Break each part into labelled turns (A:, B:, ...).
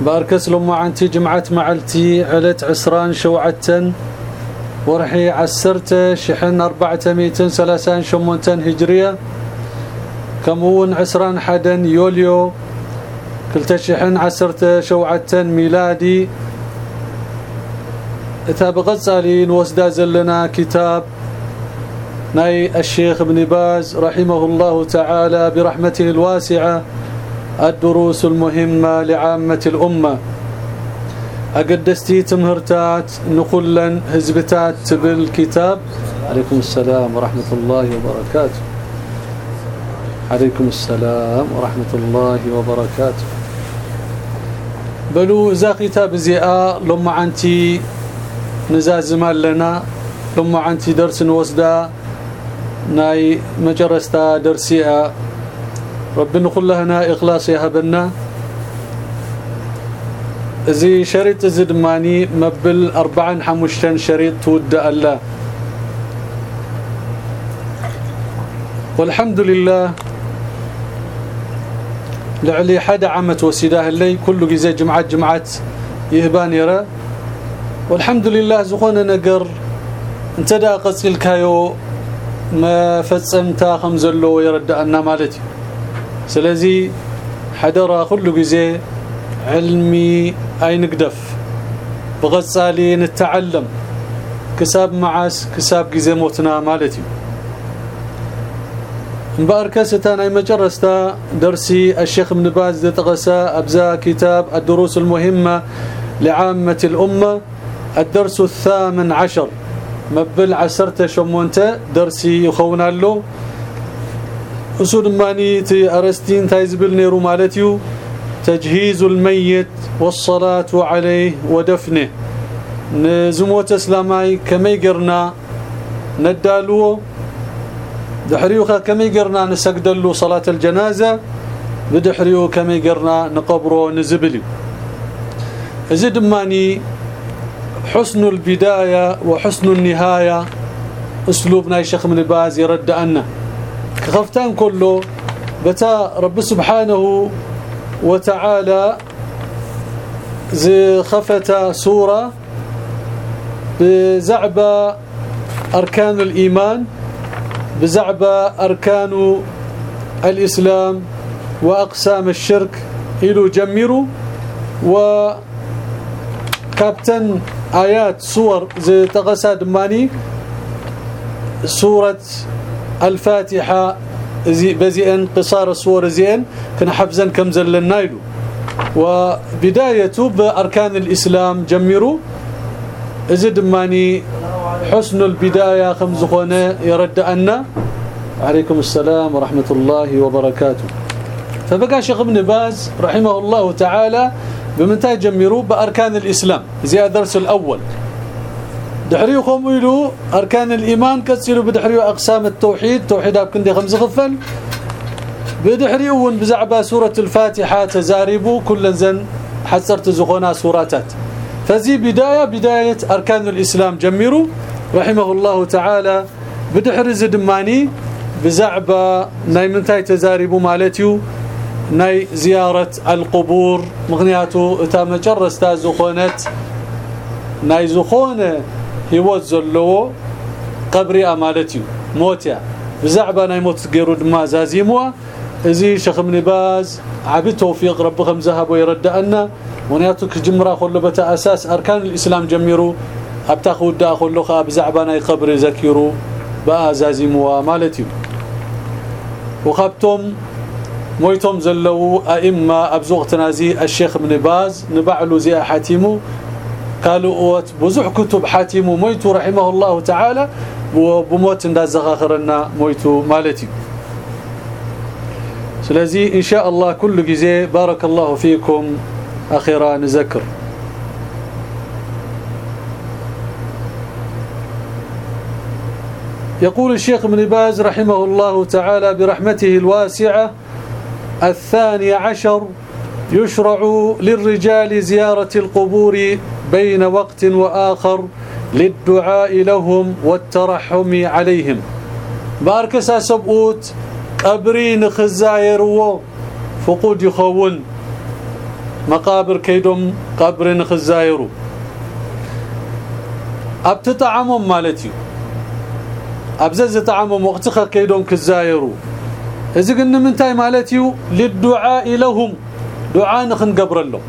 A: باركس لما عنتي جمعت معلتي علت عسران شوعتن. ورحي عسرت شحن أربعة ميتين سلاسان شمونتن هجرية. كمون عسران حدن يوليو. كلتا شحن عسرت شوعتن ميلادي. كتاب غزالين وسدا زلنا كتاب. ناي الشيخ ابن باز رحمه الله تعالى برحمته الواسعة. الدروس المهمة لعامة الأمة. أقدستي تمهرتات نقلا هزبتات بالكتاب. عليكم السلام ورحمة الله وبركاته. عليكم السلام ورحمة الله وبركاته. بلو إذا كتاب زياء لما عنتي نزازم لنا لما عنتي درس وسدا ناي مجرستا درسيا ربنا كلنا إخلاص يهبنا زي شريط زدماني مبل أربعا حمشتن شريط تود الله والحمد لله. لعلي حدا عمت وسيداه اللي كل جزء جمعات جمعات يهبان يرى. والحمد لله زخونا نقر. انتدى قصيل كايو ما فصمتا خمزلو يردأنا مالتي. سلازي حدرا كل جزء علمي اي نقدف بغصالي نتعلم. كساب معاس كساب جزء موتنا مالتي مباركستان أي مجرستا درسي الشيخ ابن باز تغسى أبزا كتاب الدروس المهمة لعامة الأمة. الدرس الثامن عشر. مبل عسرت شمونت درسي يخونا له أسود ماني تي أرستين تايزبل نيرو مالتيو تجهيز الميت والصلاة عليه ودفنه نزموت اسلاماي كما يقرنا ندالو. دحريوخا كما يقرنا نسجدلو صلاة الجنازة. بدحريو كما يقرنا نقبرو نزبلي زد ماني حسن البداية وحسن النهاية. اسلوبنا الشيخ من باز يرد أنه. كخفتان كله بتا رب سبحانه وتعالى زي خفت سورة بزعب أركان الإيمان بزعب أركان الإسلام وأقسام الشرك. إلو جمروا وكابتن آيات صور زي تغسى دماني سورة الفاتحة. بزيئن قصار الصور زين كنا حفزا كم زلنا له وبداية بأركان الإسلام جمروا زد ماني حسن البداية خمزخونة يرد أن. عليكم السلام ورحمة الله وبركاته. فبقى شيخ ابن باز رحمه الله تعالى بمنتهى جمروا بأركان الإسلام. زي الدرس الأول. دحريكم يلو أركان الإيمان كتسلوا بدحريو أقسام التوحيد توحيد كندي خمس غفل بدحريون بزعبا سورة الفاتحة تزاربوا كل زن حسرت زغونا سوراتات. فزي بداية بداية أركان الإسلام جمروا رحمه الله تعالى بدحر زدماني بزعبا ناي منتاي تزاربوا مالتيو ناي زيارة القبور مغنياتو اتا مجرستا زخونت. ناي زخونة هيوت زلو قبري امالتي موتيا بزعبه ناي موت غيرو دما زازيموا ازي شيخ ابن باز عبي توفيق رب خم ذهب ويردأنا ونياتو كجمرا كله بتا أساس اركان الاسلام جميرو ابتا خودا كله خا بزعبه ناي قبري ذكروا بقى زازيموا مالتي وخبتم مويتم زلو ائمه ابزوغتنا زي الشيخ ابن باز نبعلو زي حاتمو قالوا أوت بزح كتب حاتم مويتو رحمه الله تعالى وبموت اندازغاخرنا مويتو مالتي. سلازي إن شاء الله كل جزء بارك الله فيكم. أخيرا نذكر. يقول الشيخ ابن باز رحمه الله تعالى برحمته الواسعة الثاني عشر يشرع للرجال زيارة القبور بين وقت وآخر للدعاء لهم والترحم عليهم. باركسا سبؤوت قبرين خزايرو فقود يخون مقابر كيدم قبرين خزايرو. ابتطعمهم مالتي ابزز طعمهم وقتخ كيدم كزايرو إذا قلنا منتاي مالتي للدعاء لهم. دعاء نخنقبر له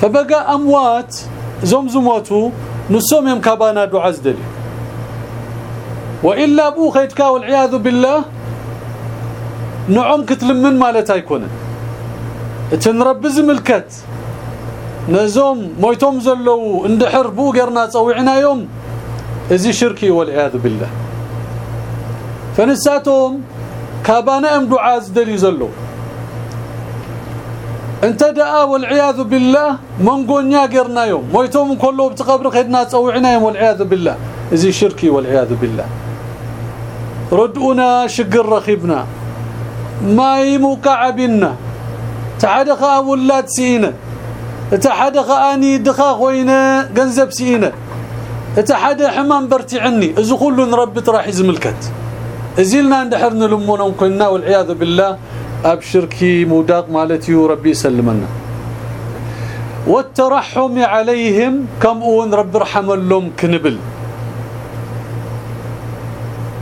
A: فبقى أموات زمزموتو نسوم يم كابانا دعاء زدلي. وإلا أبو خيتكا والعياذ بالله نعم كتلمن مالت يكون تنرب زملكت. نزوم مويتوم زلو اندحر بو غيرنا صوعنا يوم. إزي شركي والعياذ بالله. فنساتهم كابانا ام دعاء زدلي زلو. انت دعا والعياذ بالله منقونيا قرنا يوم. مويتوم كله بتقبر خدنا تصوعنا يوم والعياذ بالله. زي شركي والعياذ بالله. ردؤنا شقر رخيبنا. ما يموقعبنا تحدخ أولاد سينا. تحدخ أني دخا خوينا جنزب سينا. تحد حمام برتعني اذا كل رب راح يزملكت ازيلنا ندحرن لمونا كنا والعياذ بالله. ابشركي موداق مالتي ربي يسلمنا. والترحم عليهم كم أون رب رحم لهم كنبل.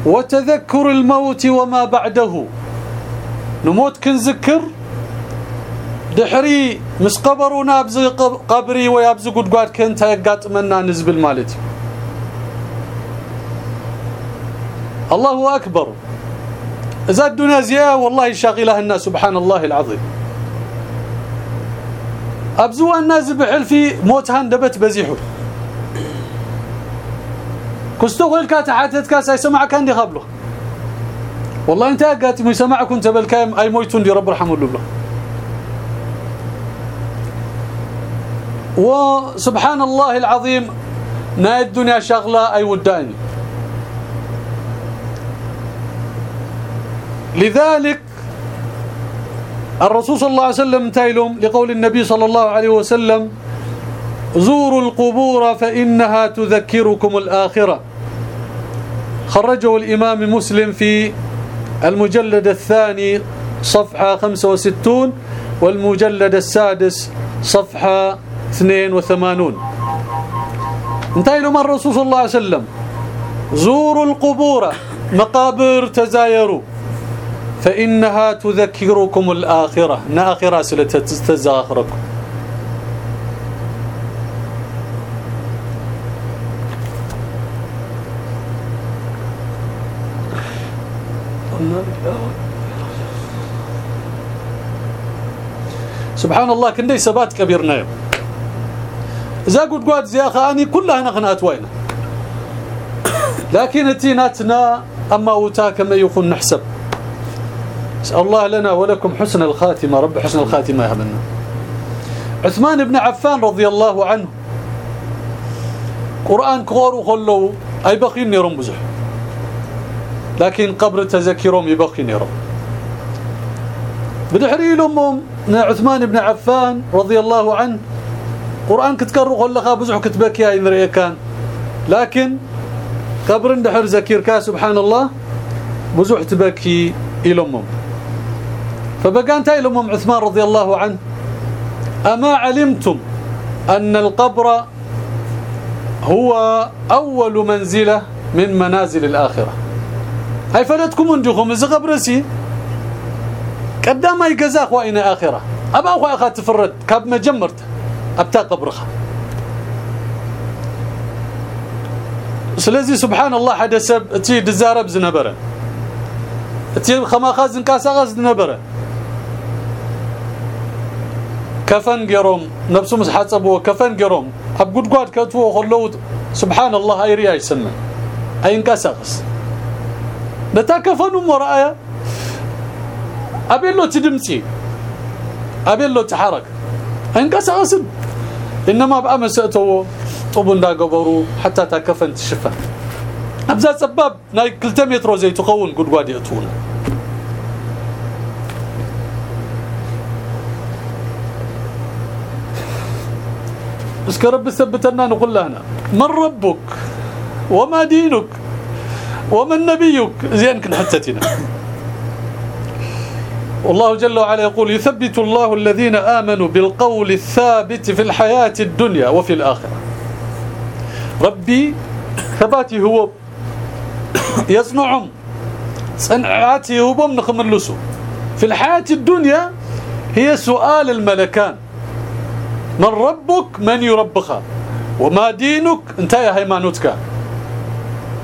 A: وتذكر الموت وما بعده. نموت كنذكر. دحري مس قبرونا ابز قبري ويابز قدقاد كنت يقاطمنا نزبل مالتي. الله أكبر. إذا الدنيا زيادة والله شاغلها الناس سبحان الله العظيم. أبزو الناس بحلفي موت هندبت بزيحو. كستغل كاتحاتت كاس يسمعك عندي قبله والله أنت قاتي يسمعك أنت بالكام أي مويتون دي رب رحمه الله. وسبحان الله العظيم نا الدنيا شغله أي وداني. لذلك الرسول صلى الله عليه وسلم تايلهم لقول النبي صلى الله عليه وسلم زوروا القبور فإنها تذكركم الآخرة. خرجه الإمام مسلم في المجلد الثاني صفحة 65 والمجلد السادس صفحة 82 انتهي لهم الرسول صلى الله عليه وسلم. زوروا القبور. مقابر تزايروا. فإنها تذكركم الآخرة. ناخرة ستتزاخركم سبحان الله كندي سبات كبيرنا إذا قد قاد زي اخاني كلها نغنات وين لكن اتيناتنا أما وتا كما يكون نحسب. أسأل الله لنا ولكم حسن الخاتمة رب حسن الخاتمة يهبنا عثمان بن عفان رضي الله عنه. قرآن كور وخلو أي بقين يرم بزح. لكن قبر تذكرهم يبقين يرم بدحري لهم عثمان بن عفان رضي الله عنه. قرآن كتكرر خلخا بزح كتبك يا ان كان. لكن قبر دحر ذكر كا سبحان الله بزح تبكي إلهم فبقى انت لهم عثمان رضي الله عنه. أما علمتم أن القبر هو أول منزلة من منازل الآخرة؟ هاي فلتكم أنجوكم إذا قبرسي قدام أي جزاك وين آخرة؟ أبا اخو أخا تفرد كاب ما جمرت. أبتا قبرها سلازي سبحان الله حدث تي دزارب زنبره تي خماخاز كاسا غاز نبرة. كفن قرم نفسه مسحصبوا كفن جروم اب غدغاد كتو خلو سبحان الله أي رياي سنه أي انكسقس نتكفنوا ورأيا. أبيلو تدمسي. أبيلو تحرك. انكسقس إنما بامسته طب قبرو حتى تكفن تشفى. ابذا سباب نايك 200 متر زي تقون غدغاد يأتون اسك رب ثبتنا نقول لنا من ربك؟ وما دينك؟ ومن نبيك؟ زين كن حتتنا والله جل وعلا يقول يثبت الله الذين آمنوا بالقول الثابت في الحياة الدنيا وفي الآخرة. ربي ثباتي هو يصنعهم. صنعاتي هو نخملسو في الحياة الدنيا هي سؤال الملكان. من ربك من يربخها وما دينك؟ انت يا هيمانوتك.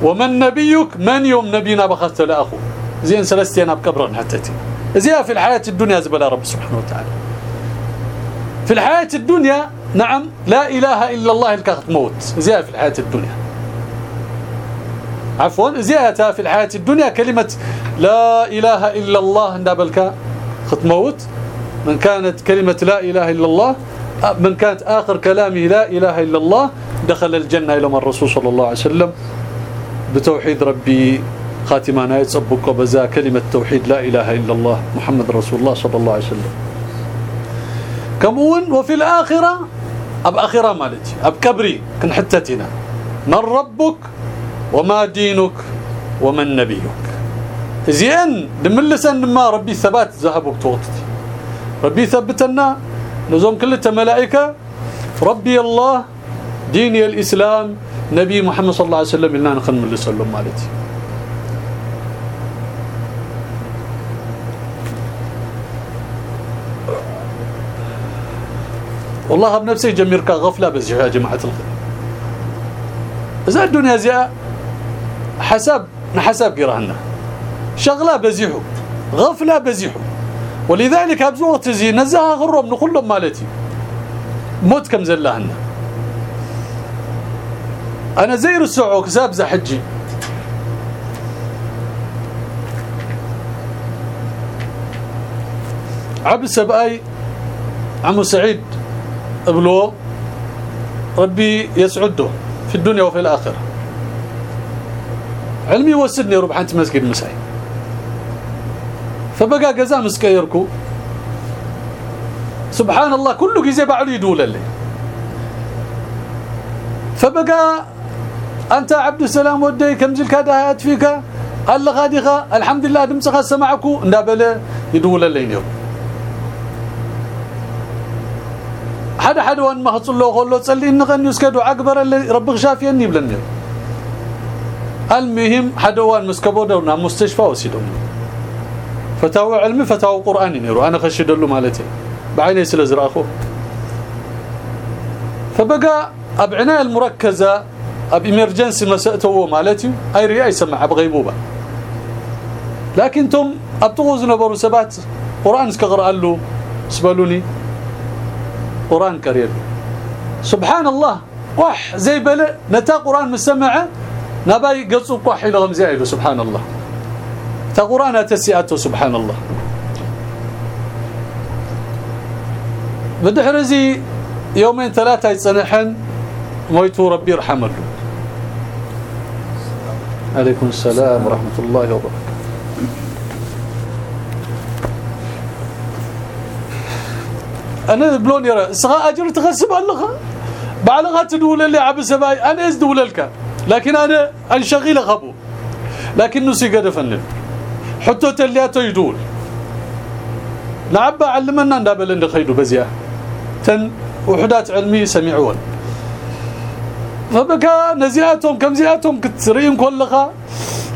A: ومن نبيك من يوم نبينا بخست لأخو؟ زين سلستين بقبرن حتتي زيها في الحياة الدنيا زبل رب سبحانه وتعالى. في الحياة الدنيا نعم لا إله إلا الله الكاخت موت. زيها في الحياة الدنيا. عفوا زيها في الحياة الدنيا كلمة لا إله إلا الله ندابلك خط موت. من كانت كلمة لا إله إلا الله من كانت آخر كلامه لا إله إلا الله دخل الجنة إلى من الرسول صلى الله عليه وسلم. بتوحيد ربي خاتمانا يتصبق بزا كلمة توحيد لا إله إلا الله محمد رسول الله صلى الله عليه وسلم. كمون وفي الآخرة أب آخرة مالتي أب كبري كن حتتنا من ربك وما دينك ومن نبيك. زين دملسن ما ربي ثبات ذهبك توقتي. ربي ثبتنا نزوم كل ملائكة. ربي الله ديني الإسلام نبي محمد صلى الله عليه وسلم لنا نخل من اللي مالتي. والله بنفسي جميرك غفلة بس يا جماعة الخير. إذا الدنيا زي حسب نحسب قرانا شغلة بزيحو غفلة بزيحو. ولذلك ابزو وقت زي نزها غرب نقول مالتي. موت كم زلاهنا أنا زير السعوك زابزه حجي. عبد السبأي عمو سعيد ابلو ربي يسعده في الدنيا وفي الآخرة. علمي وسدني ربح انت مسجد مساي فبقى جزا مسكيركو. سبحان الله كله جزي بعلي يدول لي فبقى أنت عبد السلام ودي كم زل كادهات فيك؟ قال غاديغا الحمد لله دمسخ سمعكو ندابله يدول لي حدا حدا وان ما حصل له خلو تصلي نغني اسكدو أكبر اللي رب شافيني بلني المهم حدا وان مسكبو دونا مستشفى وسيدهم فتاوى علمي فتاوى قراني نيرو. أنا خشدلو مالتي. بعيني سلازراخو فبقى ابعنايه المركزة أب ايمرجنسي مسأته مالتي أي ريا يسمع بغيبوبه لكن تم ابتغوز نبرو سبات قرآن اسكقرا له سبلوني قرآن كريم. سبحان الله قح زي بلا نتا قرآن مسمعة نباي قصو قح لهم زايد سبحان الله. تا قران تسياته سبحان الله. بدحرزي يومين ثلاثة يتصنحن مويتو ربي يرحمه. عليكم السلام ورحمة الله وبركاته. أنا بلون يرى صغا اجر تغسب الله بعلغه تدول لي عب سباي أنا إز لك لكن أنا انشغل غبو. لكن نسي قد فنن حتى تلياته يدول. نعبا علمنا ندابل اللي خيدو بزيا. تن وحدات علمي سمعون فبكى نزياتهم كم زياتهم؟ كتريم كلها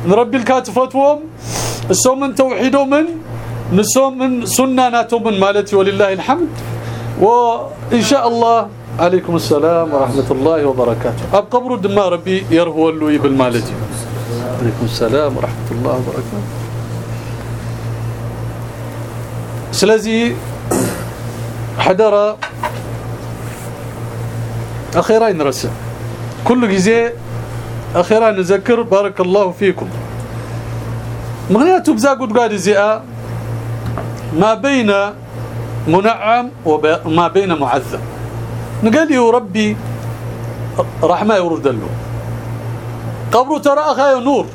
A: نربي الكاتفاتهم السوم من توحيدهم من نسوم من سناناتهم من مالتي ولله الحمد. وإن شاء الله عليكم السلام ورحمة الله وبركاته. أب قبر دما ربي يرهو اللوي بالمالتي. عليكم السلام ورحمة الله وبركاته. سلازي حدر أخيرا نرسل كل جزء أخيرا نذكر. بارك الله فيكم. مغنياتو بزاقود قاد زئة ما بين منعم وما بين معذب. نقال له ربي رحمة يورد له قبره ترى اخاي نور.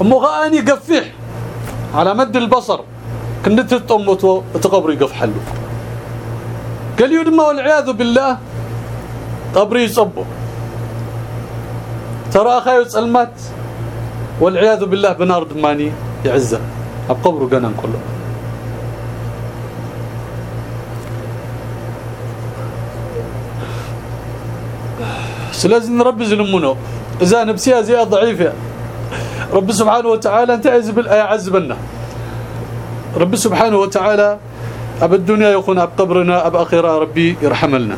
A: مغاني قفح على مد البصر. كنت تطمته تقبري يقفحلو قال يدما والعياذ بالله قبري يصبه ترى اخاي تصلمات والعياذ بالله بنار دماني يعزه. قبره قنان كله. سلازم ربي زلمونه إذا نفسيها زي ضعيفه رب سبحانه وتعالى انت عزب يعذبنا رب سبحانه وتعالى أب الدنيا يكون أب قبرنا أب اخره ربي يرحمنا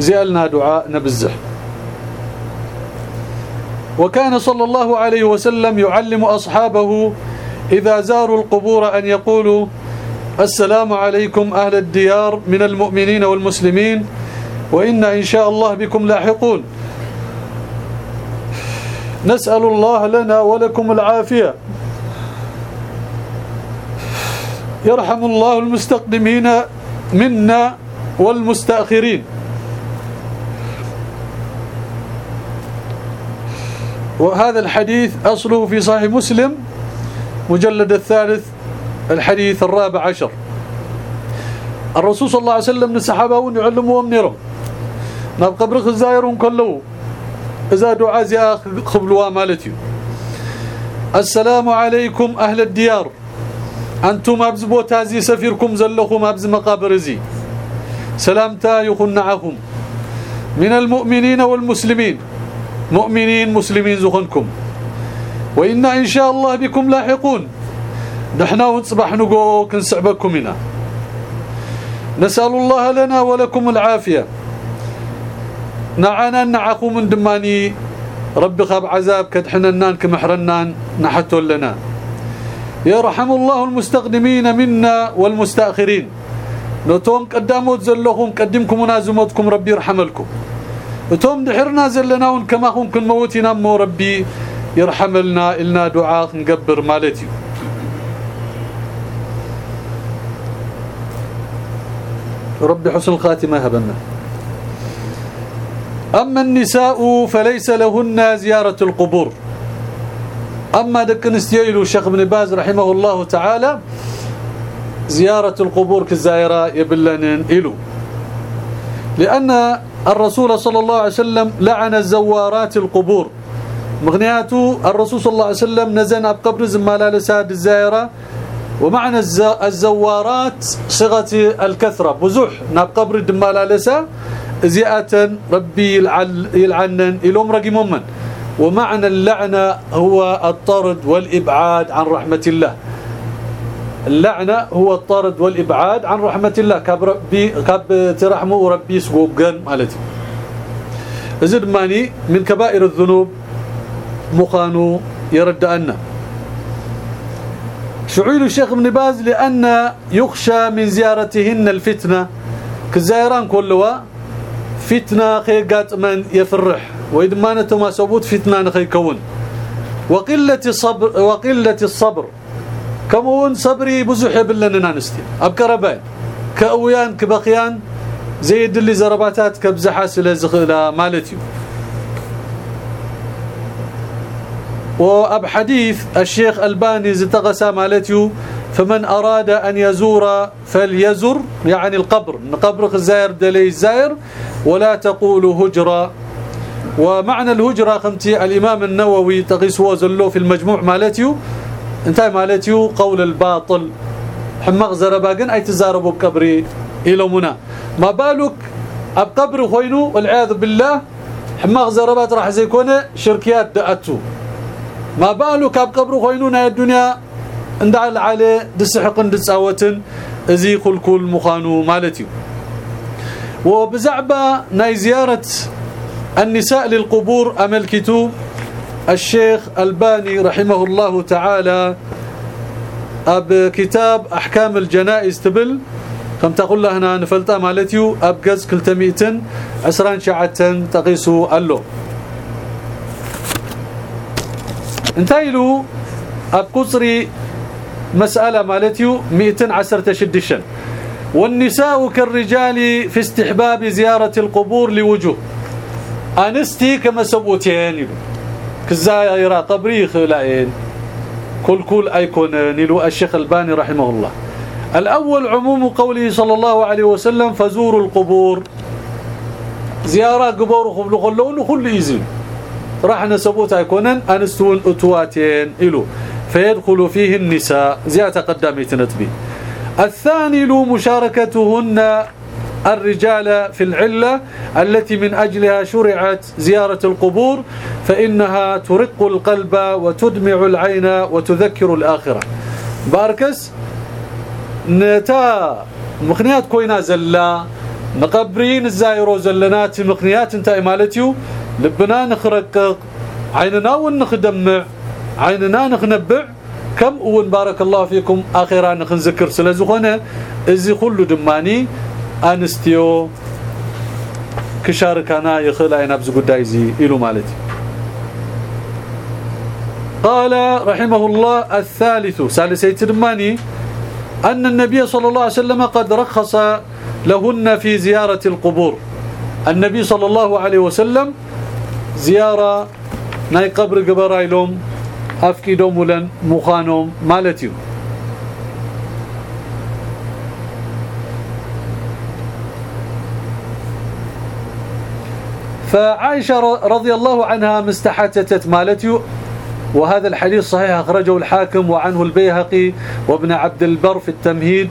A: زيالنا دعاء نبزح وكان صلى الله عليه وسلم يعلم أصحابه إذا زاروا القبور أن يقولوا السلام عليكم أهل الديار من المؤمنين والمسلمين وإنا إن شاء الله بكم لاحقون. نسأل الله لنا ولكم العافية. يرحم الله المستقدمين منا والمستأخرين. وهذا الحديث أصله في صحيح مسلم مجلد الثالث الحديث الرابع عشر. الرسول صلى الله عليه وسلم الصحابة يعلموهم نيرهم ناب قبر خزايرون كله إذا دعاء زي خبلوا مالتي السلام عليكم أهل الديار. أنتم أبز بوتازي سفيركم زلكم أبز مقابر زي. سلامتا يخنعكم من المؤمنين والمسلمين. مؤمنين مسلمين زخنكم. وإنا إن شاء الله بكم لاحقون. نحن ونصبح نقو كنسعبكم هنا نسأل الله لنا ولكم العافية. نعنا نعقو من دماني. ربي خاب عذاب كدحننان كمحرنان. نحتو لنا يرحم الله المستقدمين منا والمستأخرين. نتوم قداموت زلهم قدمكم ونازمتكم ربي يرحم لكم اتوم دحرنا زلناون كما كن كنموتنا مو ربي يرحملنا إلنا دعاء نقبر مالتي. ربي حسن الخاتمة هبنا. أما النساء فليس لهن زيارة القبور. أما دك نستيلو الشيخ ابن باز رحمه الله تعالى زيارة القبور كالزائرة يبلن إلو. لأن الرسول صلى الله عليه وسلم لعن الزوارات القبور. مغنياته الرسول صلى الله عليه وسلم نزن بقبر زمالالسات الزائرة. ومعنى الزوارات صيغة الكثرة. بزح نأب قبر دمالالسا زيئة ربي يلعنن الهم رقمهم من ومعنى اللعنة هو الطرد والإبعاد عن رحمة الله. اللعنة هو الطرد والإبعاد عن رحمة الله. كاب ترحمه ربي سقوقن مالتي. زد ماني من كبائر الذنوب مخانو يرد أن شعيل الشيخ ابن باز لأن يخشى من زيارتهن الفتنة كزائران كلها فتنة خي من يفرح وإدمانته ما سبوت فتنة نخي كون وقلة الصبر وقلة الصبر. كمون صبري بزح بلنا نستي ابكربان كأويان كبخيان. زيد اللي زرباتات كبزحة سلازخلا مالتي وأب حديث الشيخ ألباني زتغسى مالتي فمن أراد أن يزور فليزر يعني القبر. قبر الزائر دلي الزائر ولا تقول هجرة. ومعنى الهجرة خمتي الإمام النووي تقيس وزلو في المجموع مالتي انتهى مالتيو قول الباطل. حمق زرباقن أي تزاربوا بقبري إلى منا ما بالك؟ أب قبر خوينو والعياذ بالله. حمق زربات راح زيكونه شركيات دأتو. ما بالك؟ أب قبر خوينو ناي الدنيا. اندعل عليه دسحق دصاوتن ازي كل كل مخانو مالتي وبزعبة ناي زيارة النساء للقبور املكتو الشيخ ألباني رحمه الله تعالى أب كتاب أحكام الجنائز تبل كم تقول له هنا نفلطه مالتيو أب قز كلتميتن عسران شعتن تقيسوا الله انتايلو أب قصري مسألة مالتيو 116 والنساء كالرجال في استحباب زيارة القبور لوجوه. أنستي كما سبوتين. كزايرة قبري خلاين كل كل أيكون نلو الشيخ الباني رحمه الله. الأول عموم قوله صلى الله عليه وسلم فزوروا القبور. زيارة قبور خبلو خلون كل إذن راح نسبوت أيكونن أنستون أتواتين إلو. فيدخل فيه النساء. زيادة قدامي تنتبي. الثاني له مشاركتهن الرجال في العلة التي من أجلها شرعت زيارة القبور فإنها ترق القلب وتدمع العين وتذكر الآخرة. باركس نتا مخنيات كوينا زلا نقبرين الزايرو زلنات مخنيات انت مالتيو لبنا نخرقق عيننا ونخدمع عيننا نخنبع. كم أون بارك الله فيكم أخيرا نخنذكر سلازخونه إزي كله دماني. أنستيو كشاركنا يخل أين أبز غداي زي إلو مالتي. قال رحمه الله الثالث ثالث دماني أن النبي صلى الله عليه وسلم قد رخص لهن في زيارة القبور. النبي صلى الله عليه وسلم زيارة ناي قبر قبرايلهم أفكيدهم ولن مخانهم مالتيو. فعائشة رضي الله عنها مستحتتت مالتيو وهذا الحديث صحيح أخرجه الحاكم وعنه البيهقي وابن عبد البر في التمهيد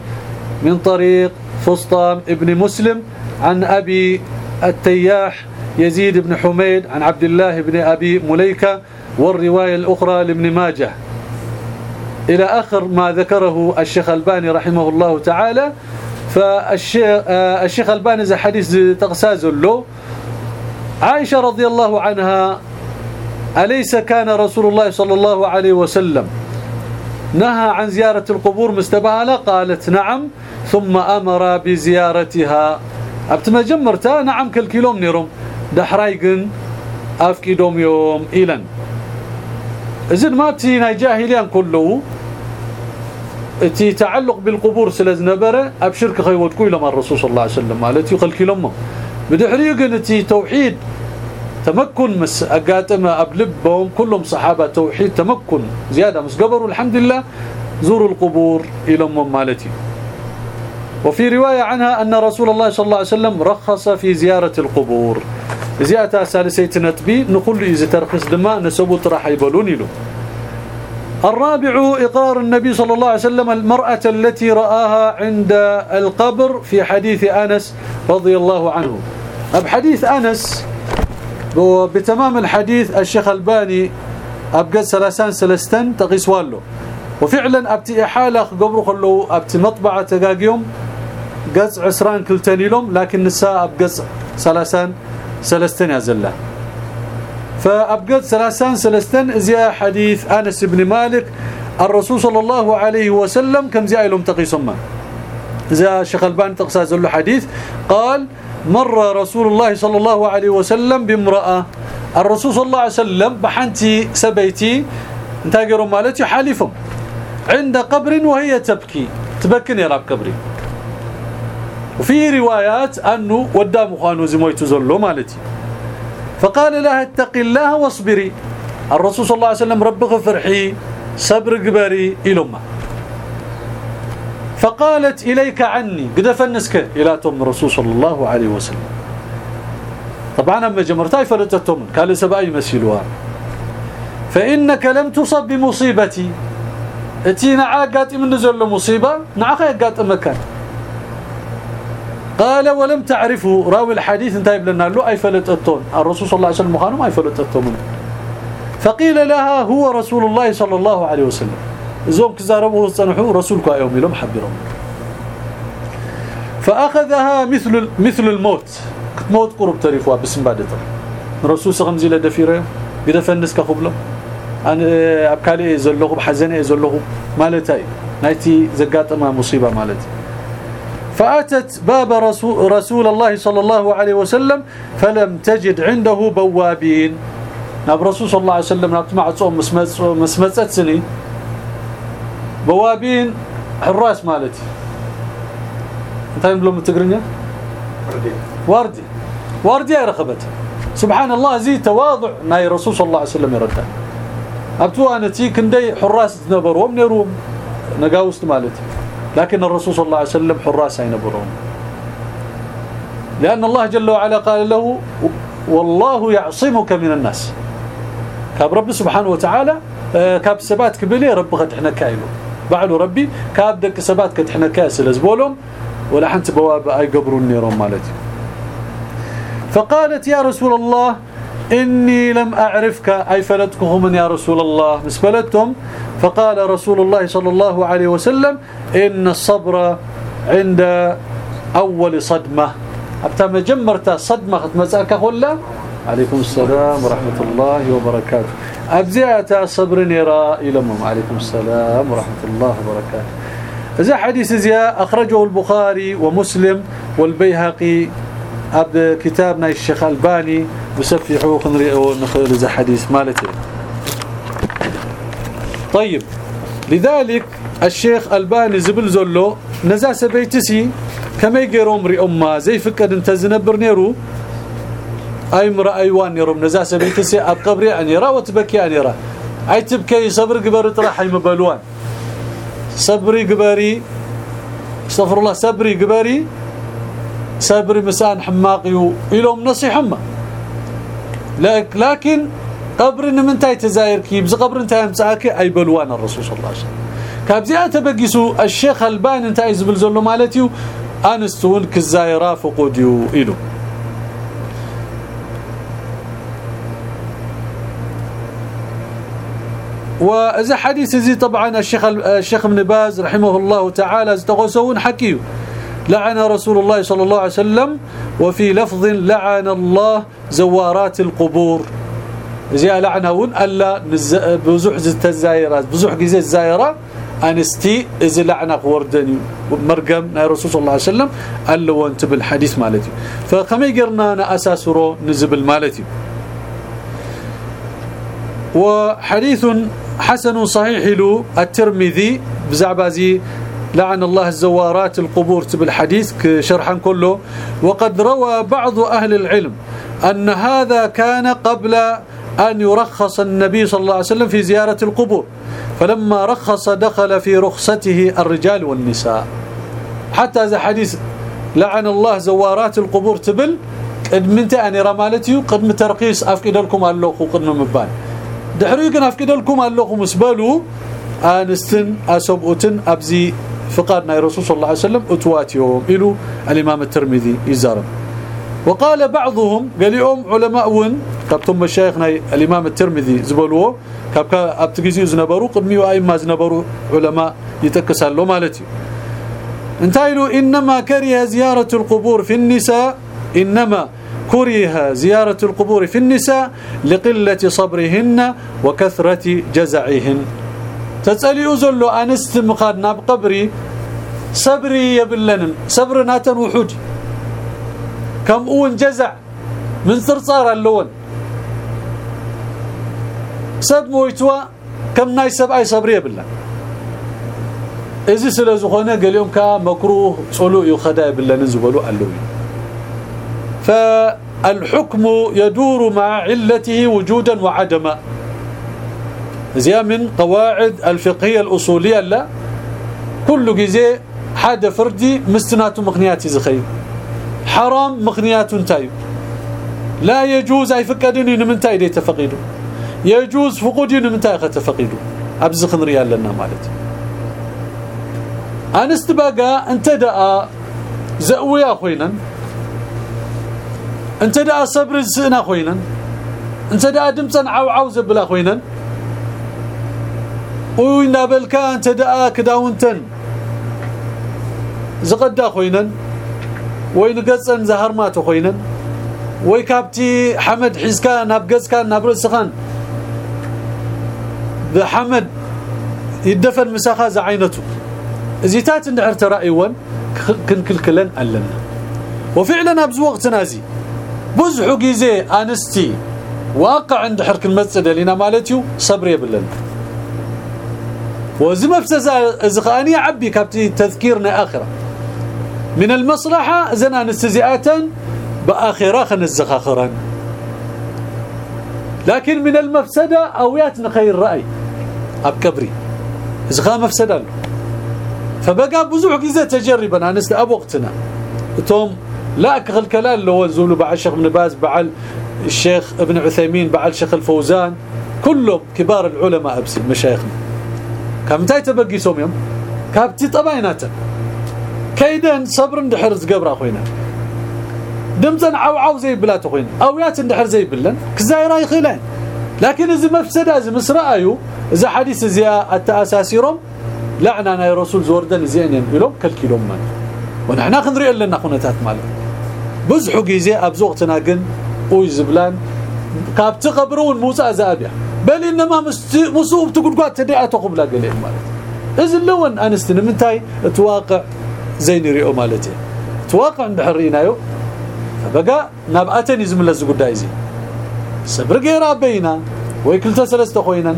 A: من طريق فسطام ابن مسلم عن أبي التياح يزيد بن حميد عن عبد الله بن أبي مليكة والرواية الأخرى لابن ماجه. إلى آخر ما ذكره الشيخ الباني رحمه الله تعالى فالشيخ الباني ذا حديث تقساز له. عائشة رضي الله عنها أليس كان رسول الله صلى الله عليه وسلم نهى عن زيارة القبور مستبهلة قالت نعم ثم أمر بزيارتها. ابتما جمرتها نعم كل كيلوم نيرم دحرايقن أفكيدوم يوم إلن إذن ما تينا جاهليان كله تي تعلق بالقبور سلازنبره أبشرك خيوتكو لما الرسول صلى الله عليه وسلم قالت يقل كيلوم بدحريقن تي توحيد تمكن مس أقاتم أبلبهم كلهم صحابة توحيد تمكن. زيادة مس قبروا الحمد لله زوروا القبور إلى ام مالتي. وفي رواية عنها أن رسول الله صلى الله عليه وسلم رخص في زيارة القبور. زيارة ثالثه نتبي نقول إذا ترخص دماء نسبوت راح يبلون له. الرابع إقرار النبي صلى الله عليه وسلم المرأة التي رآها عند القبر في حديث أنس رضي الله عنه. بحديث أنس بتمام الحديث الشيخ الباني ابقى سلاسان سلستن تقيس والو. وفعلا ابتي حالة قبره خلو ابتي مطبعة تقاقيهم قص عسران كلتاني لهم لكن نساء ابقص سلاسان سلستن يا زلة. فابقى سلاسان سلستن زي حديث أنس بن مالك الرسول صلى الله عليه وسلم كم زي لهم تقيسهم زي الشيخ ألباني تقصى له حديث قال مر رسول الله صلى الله عليه وسلم بامرأة. الرسول صلى الله عليه وسلم بحنتي سبيتي انتاجروا مالتي حالفهم عند قبر وهي تبكي. تبكني راب قبري. وفي روايات أنه ودام خانو زمويت زلو مالتي. فقال لها اتق الله واصبري. الرسول صلى الله عليه وسلم رب غفرحي صبر قبري إلما فقالت إليك عني. قد فنسك إلى توم الرسول صلى الله عليه وسلم. طبعا أما جمرتاي فلتتهم قال سبأي مسيلوها فإنك لم تصب بمصيبتي. اتي نعاقات من نزل مصيبة نعاق يقات مكان. قال ولم تعرفه. راوي الحديث انتهى لنا له أي فلتتهم الرسول صلى الله عليه وسلم قالوا أي فلتتهم فقيل لها هو رسول الله صلى الله عليه وسلم. زوم كزاربه صنحوا رسولك يوم لهم حبرهم فأخذها مثل مثل الموت. موت قرب تريفوا بسم بعدتها رسول صلى زي لدفيره قد فنس كخبله أنا أبكالي زلغه بحزنه زلغه مالتي نايتي زقاطمه مصيبة مالتي. فأتت باب رسول, رسول الله صلى الله عليه وسلم فلم تجد عنده بوابين. ناب رسول صلى الله عليه وسلم ناب تمع تصوم مسمصت سنين بوابين حراس مالتي. أنت بلوم تقرنيا وردي. وردي. وردي يا رخبته سبحان الله زي تواضع. ناي رسول صلى الله عليه وسلم يرد أبتو أنا تي كندي حراس تنبروا نيروم نقاوست مالتي. لكن الرسول صلى الله عليه وسلم حراس ينبرون لأن الله جل وعلا قال له والله يعصمك من الناس. كاب رب سبحانه وتعالى آه، كاب سبات كبلي رب قد إحنا كايلو. بعلو ربي كاب دك سبات قد إحنا كاسل ازبولهم ولا حنت بواب أي قبروا النيرون مالتي. فقالت يا رسول الله إني لم أعرفك أي فلتكم من يا رسول الله. مسبلتهم فقال رسول الله صلى الله عليه وسلم إن الصبر عند أول صدمة. أبتما جمرت صدمة مساك ولا عليكم السلام ورحمة الله وبركاته. أبزعت صبر نراء إلمهم عليكم السلام ورحمة الله وبركاته. إذا حديث زياء أخرجه البخاري ومسلم والبيهقي أب كتابنا الشيخ الباني بسفحوا خنرئوا نخير إذا حديث مالته طيب. لذلك الشيخ ألباني زبل زلو نزا سبيتسي كما يقيرهم رئما زي فكد انت زنبر نيرو. أي مرا أيوان نيروم نزا سبيتسي اب قبري انيرا وتبكي انيرا أي تبكي صبر قبر طرح مبلوان. صبري قبري. استغفر الله. صبري قبري. صبري مسان حماقي يلوم نصيحما لكن قبر من تاي تزاير كي بز قبر إنت امساك أي بلوان الرسول صلى الله عليه وسلم. كابزي تبقيسو الشيخ البان إنت يزبل زلو مالتيو انستون كزايرا فقوديو إلو. وإذا حديث زي طبعا الشيخ الشيخ ابن باز رحمه الله تعالى استغوسون حكيو. لعن رسول الله صلى الله عليه وسلم وفي لفظ لعن الله زوارات القبور. زي لعنهون ألا بزح الزايرات بزح جزء الزايرة أنستي اذا لعنق وردني مرقم رسول صلى الله عليه وسلم قال له انت بالحديث مالتي. فكما يقرنا أنا أساسرو نزبل مالتي. وحديث حسن صحيح له الترمذي بزعبازي لعن الله الزوارات القبور بالحديث شرحا كله. وقد روى بعض أهل العلم أن هذا كان قبل أن يرخص النبي صلى الله عليه وسلم في زيارة القبور. فلما رخص دخل في رخصته الرجال والنساء. حتى هذا حديث لعن الله زوارات القبور تبل قد اني رمالتي قد ترقيص افقد لكم اللوخ قدم مبان. دحري كن افقد لكم اللوخ مسبلو آنستن اسبؤتن أبزي فقاد ناي رسول صلى الله عليه وسلم أتواتيهم. إلى الإمام الترمذي يزارم وقال بعضهم قال يوم علماء ون كابتم مشايخنا الإمام الترمذي زبلوه كابكا ابتغيزي زنبرو قدمي وايما زنبرو علماء يتكسالو مالتي. انتايلو إنما كره زيارة القبور في النساء إنما كره زيارة القبور في النساء لقلة صبرهن وكثرة جزعهن. تسالي ازلو انست مقادنا بقبري صبري يبلن صبرنا وحوج كم اون جزع من صرصار اللون سب مويتوا كم ناي سبعي صبريه بالله اذا سلازخونه قاليوم كا مكروه صلو يخدا بالله نزبلوا قالوا فالحكم يدور مع علته وجودا وعدما زي من قواعد الفقهية الأصولية لا. كل جزء حاجة فردي مستنات مغنيات زخي حرام مغنيات تاي لا يجوز أي فقدني من تاي دي يجوز فقودين من تاخه تفقيدوا ابز خنريا لنا مالتي أنست بقى انت دأ زأويا خوينا انت صبر سنا خوينا انت دأ دمصن عوعو زبلا خوينا وين بالكا انت دأ كداونتن. زقدا خوينا وين قصن زهرمات خوينا وي كابتي حمد حزكا ناب قصكا ناب رسخان. بحمد يدفن مساخه زعينته زيتات اندحر ترايون كنكلكلن علنا وفعلا أبز وقتنا زي بزحو غيزي أنستي. واقع عند حرك لنا مالتيو صبر يبلن وزي مفسس ازخاني عبي كابتي تذكيرنا اخره من المصلحة زنا نستزئاتا بآخرة خن الزخاخرا لكن من المفسدة اوياتنا خير رأي. أب كبري. زخا مفسدة فبقى بزوح جزء تجربا. أنست أب وقتنا. توم لا اكغل كلام لو زولوا بعد الشيخ ابن باز بعد الشيخ ابن عثيمين بعد الشيخ الفوزان. كلهم كبار العلماء أبسي مشايخنا. كم تاي تبقي سوم يوم كابتي طبايناته كيدن صبر اندحر زقبر اخوينا دمزن عو عو زي بلات اخوينا اويات اندحر زي بلن كزايرا يخيلين لكن اذا مفسده اذا مسرايو اذا حديث زي التاساسيرهم لعنا يا رسول زوردن زين ينبلهم كالكيلوم من ونحن خنري لنا خنتات مال بزحو جيزي ابزوقتنا قن ويزبلان كابت قبرون موسى زابيا بل إنما مصوب تقول تدعته قبل قليل مالت اذا لون انستن منتاي تواقع زين ريو مالتي. تواقع عند حرينايو فبقى نبأتني زمل الزقداي زي صبر غير بينا ويكلتا سلسته خوينا.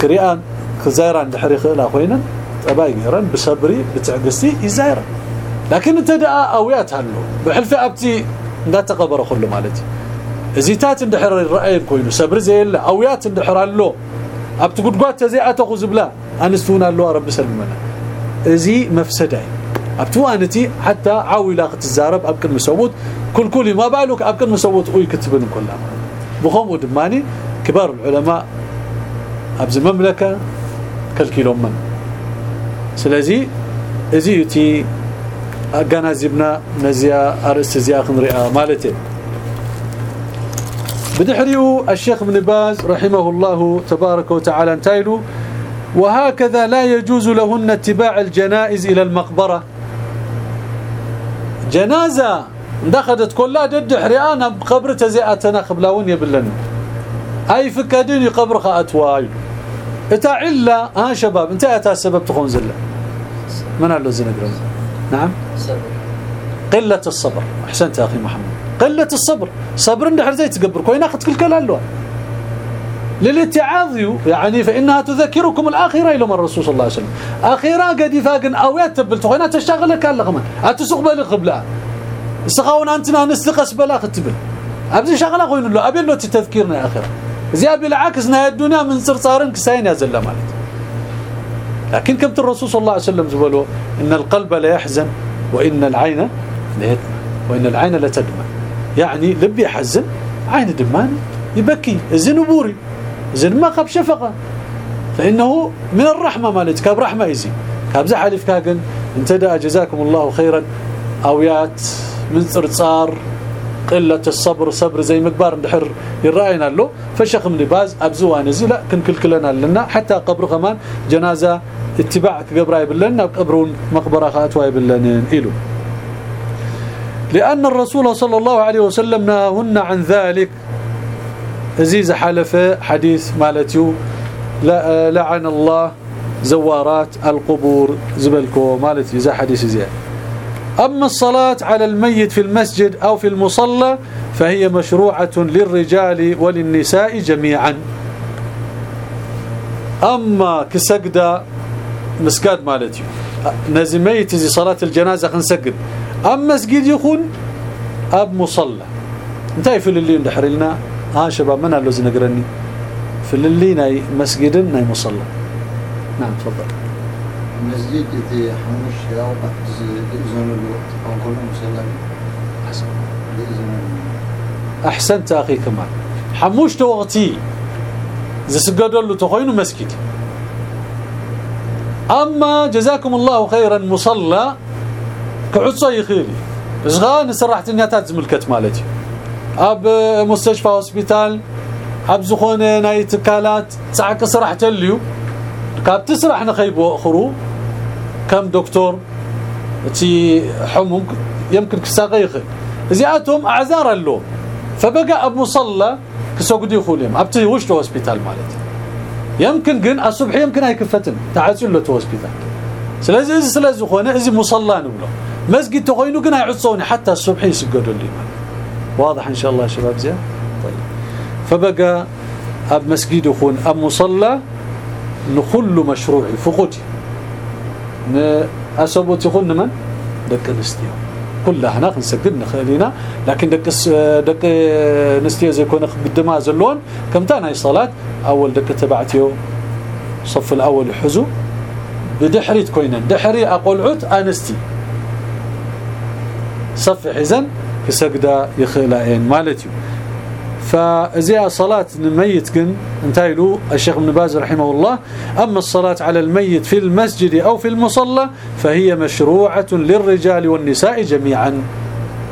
A: كريان خزايران دحري خلا خوينا. طباي غيران بصبري بتعقسي يزاير لكن انت أويات هلو. بحلفه أبتي لا تقبر كله مالتي. ازيتات اندحر الراي كوينو صبر زي لا أويات اندحر له أبت غدغات تزيعته خزبلا انستونا له رب سلمنا. إزي مفسدة. ابتو انتي حتى عاوي اخت الزارب ابكن مسوت كل كل ما بالك ابكن مسوت أو يكتبن كلها بخوم ودماني كبار العلماء. أبز المملكه كالكيلو من. سلازي إزي يتي اغنازبنا نزيا أرست زيا خنريا مالتي. بدحريو الشيخ ابن باز رحمه الله تبارك وتعالى انتايلو وهكذا لا يجوز لهن اتباع الجنائز إلى المقبرة. جنازة دخلت كلها دد حريانا بقبر تزيئتنا قبلاون يبلن. أي فكادين قبر خاتواي إتا علا ها شباب إنت أتا السبب تخون زله من قال له زنقرز نعم؟ قلة الصبر. أحسنت أخي محمد. قلة الصبر. صبر اندحر زي تقبر كل كلام له للاتعاظ يعني فإنها تذكركم الاخره إلى الرسول صلى الله عليه وسلم. أخيرا قد يفاقن أو يتبل تخوينا تشتغل لك لغما اتسقبل قبلها سخاون انتنا نستقس بلا. ختبل أبزي شغلة خوين له أبي له تذكيرنا أخي. زي بالعكس نهاية الدنيا من صرصارن كساين يا زله مالت لكن كبت الرسول صلى الله عليه وسلم زبلوا إن القلب لا يحزن وإن العين لا وإن العين لا تدمع. يعني لبي يحزن عين دمان يبكي الزنبوري زين ما خب شفقة. فإنه من الرحمة مالك كاب رحمة يزي كابز حلف كاغن انت دا جزاكم الله خيرا. أويات من صرصار قلة الصبر صبر زي مقبار ندحر يرأينا له. فشخ من باز أبزوان زي لا كنكلكلنا لنا. حتى قبر كمان جنازة اتباع قبر يبلنا قبرون مقبرة خاتوا يبلنا إلو. لأن الرسول صلى الله عليه وسلم نهاهن عن ذلك. عزيز حلفه حديث مالتيو لعن الله زوارات القبور زبلكو مالتي زي حديث زي أما الصلاة على الميت في المسجد أو في المصلى فهي مشروعة للرجال وللنساء جميعا. أما كسجدة مسكاد مالتي. نزميت زي صلاة الجنازة خنسجد. أما مسجد يكون أب مصلى. انتهي في اللي ندحر لنا؟ ها شباب من قال له زنقرني في اللي ناي مسجد ناي مصلى. نعم تفضل.
B: مسجد دي حمش يا وقت الوقت أو كل مصلى
A: حسن أحسنت أخي كمان حموش توغتي له تخينوا مسجد. أما جزاكم الله خيرا مصلى كعصا إصغان سرحت النياتات زملكت مالتي اب مستشفى هوسبيتال اب زخونه ناي تكالات صعق سرح تليو كاب تسرح نخيبو اخرو كم دكتور تي حمم يمكن كساقه يخل زياتهم اعذار له فبقى اب مصلى كسوقدي يخولهم ابتي وش هوسبيتال مالتي يمكن جن الصبح يمكن هاي كفتن تعاسل له هوسبيتال سلازي سلازي خونه ازي مصلى نبلو مسجد تخوينو كنا يعصوني حتى الصبح يسجدوا لي واضح إن شاء الله يا شباب زين؟ طيب. فبقى أب مسجد يكون أب مصلى نخل مشروع فقود. أسبوت يكون من؟ دك نستيو كلها هنا نسجد نخلينا. لكن دك دك نستيو زي كون بالدماء زلون. كم تانا صلاة؟ أول دك تبعتيو. صف الأول حزو بدحريت كوينا دحري اقولعت أنستي. صف حزن كسجدا يخلعين مالتي فزي صلاة الميت كن انتهي الشيخ ابن باز رحمه الله. أما الصلاة على الميت في المسجد أو في المصلى فهي مشروعة للرجال والنساء جميعا.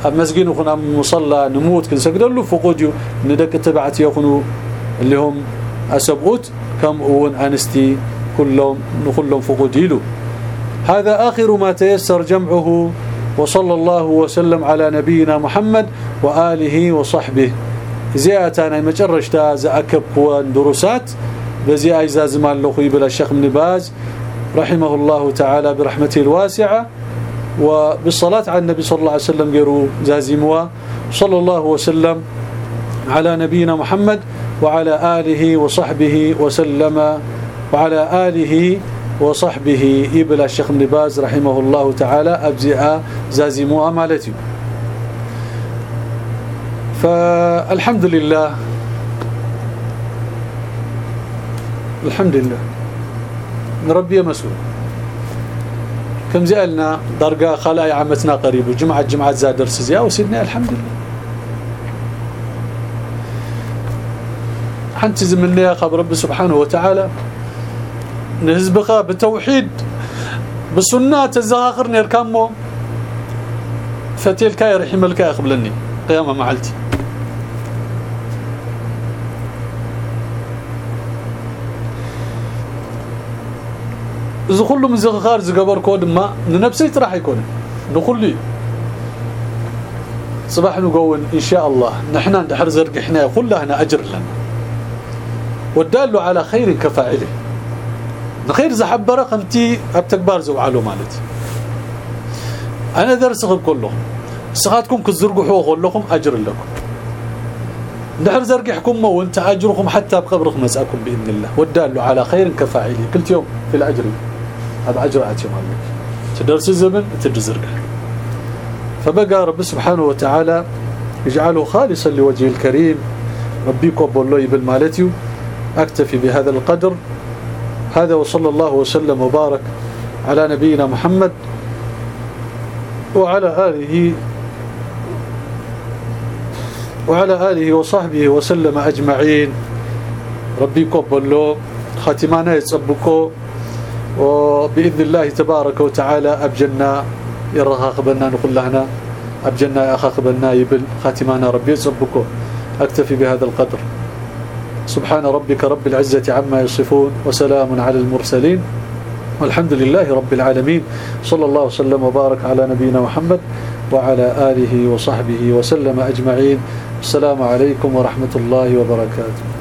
A: المسجد يكون مصلى نموت كن سجدوا له فقوديو ندك تبعت يكونوا اللي هم أسبوت كم أون أنستي كلهم نخلهم فقوديلو. هذا آخر ما تيسر جمعه. وصلى الله وسلم على نبينا محمد وآله وصحبه. زياتنا مجرشتا زاكب دروسات بزي ايزاز مال له يبل الشيخ ابن باز رحمه الله تعالى برحمته الواسعه وبالصلاه على النبي صلى الله عليه وسلم غيروا زازموا صلى الله وسلم على نبينا محمد وعلى آله وصحبه وسلم وعلى آله وصحبه يبل الشيخ ابن باز رحمه الله تعالى أبزئ زازموا مالتي. فالحمد لله الحمد لله نربي مسؤول كم زالنا درجه خلايا عمتنا قريب جمعة جمعة زاد درس زيا وسيدنا الحمد لله حنت زمنا خبر رب سبحانه وتعالى. نهزبخ بالتوحيد بالسنه تزاخرني الكامو فتيل كاي رحم الكاي قبلني قيامه معلتي اذا كله من زغار زغبر كود ما لنفسي راح يكون نقول صباح نقول ان شاء الله نحن ندحر زرق إحنا كلها هنا اجر لنا والدال على خير كفاعله نخير زحبره قمتي أبتكبار زو علو مالتي أنا درسكم كله. سخاتكم كزرقوا لكم أجر لكم. دحر زرقحكم وانت أجركم حتى بقبركم مساكم بإذن الله. والدال على خير كفاعله. كل يوم في الأجر. هذا أجر أتي مالك. تدرس الزمن تدزرق فبقى رب سبحانه وتعالى يجعله خالصا لوجه الكريم. ربي قبل يبل مالتي أكتفي بهذا القدر. هذا وصلى الله وسلم وبارك على نبينا محمد وعلى آله وعلى آله وصحبه وسلم أجمعين. ربي قبل له ختمانا يتصبكو وبإذن الله تبارك وتعالى أبجنا يرها قبلنا نقول لهنا أبجنا يا أخا قبلنا يبل خاتمانا ربي يصبكو. أكتفي بهذا القدر. سبحان ربك رب العزة عما يصفون وسلام على المرسلين والحمد لله رب العالمين صلى الله وسلم وبارك على نبينا محمد وعلى آله وصحبه وسلم أجمعين السلام عليكم ورحمة الله وبركاته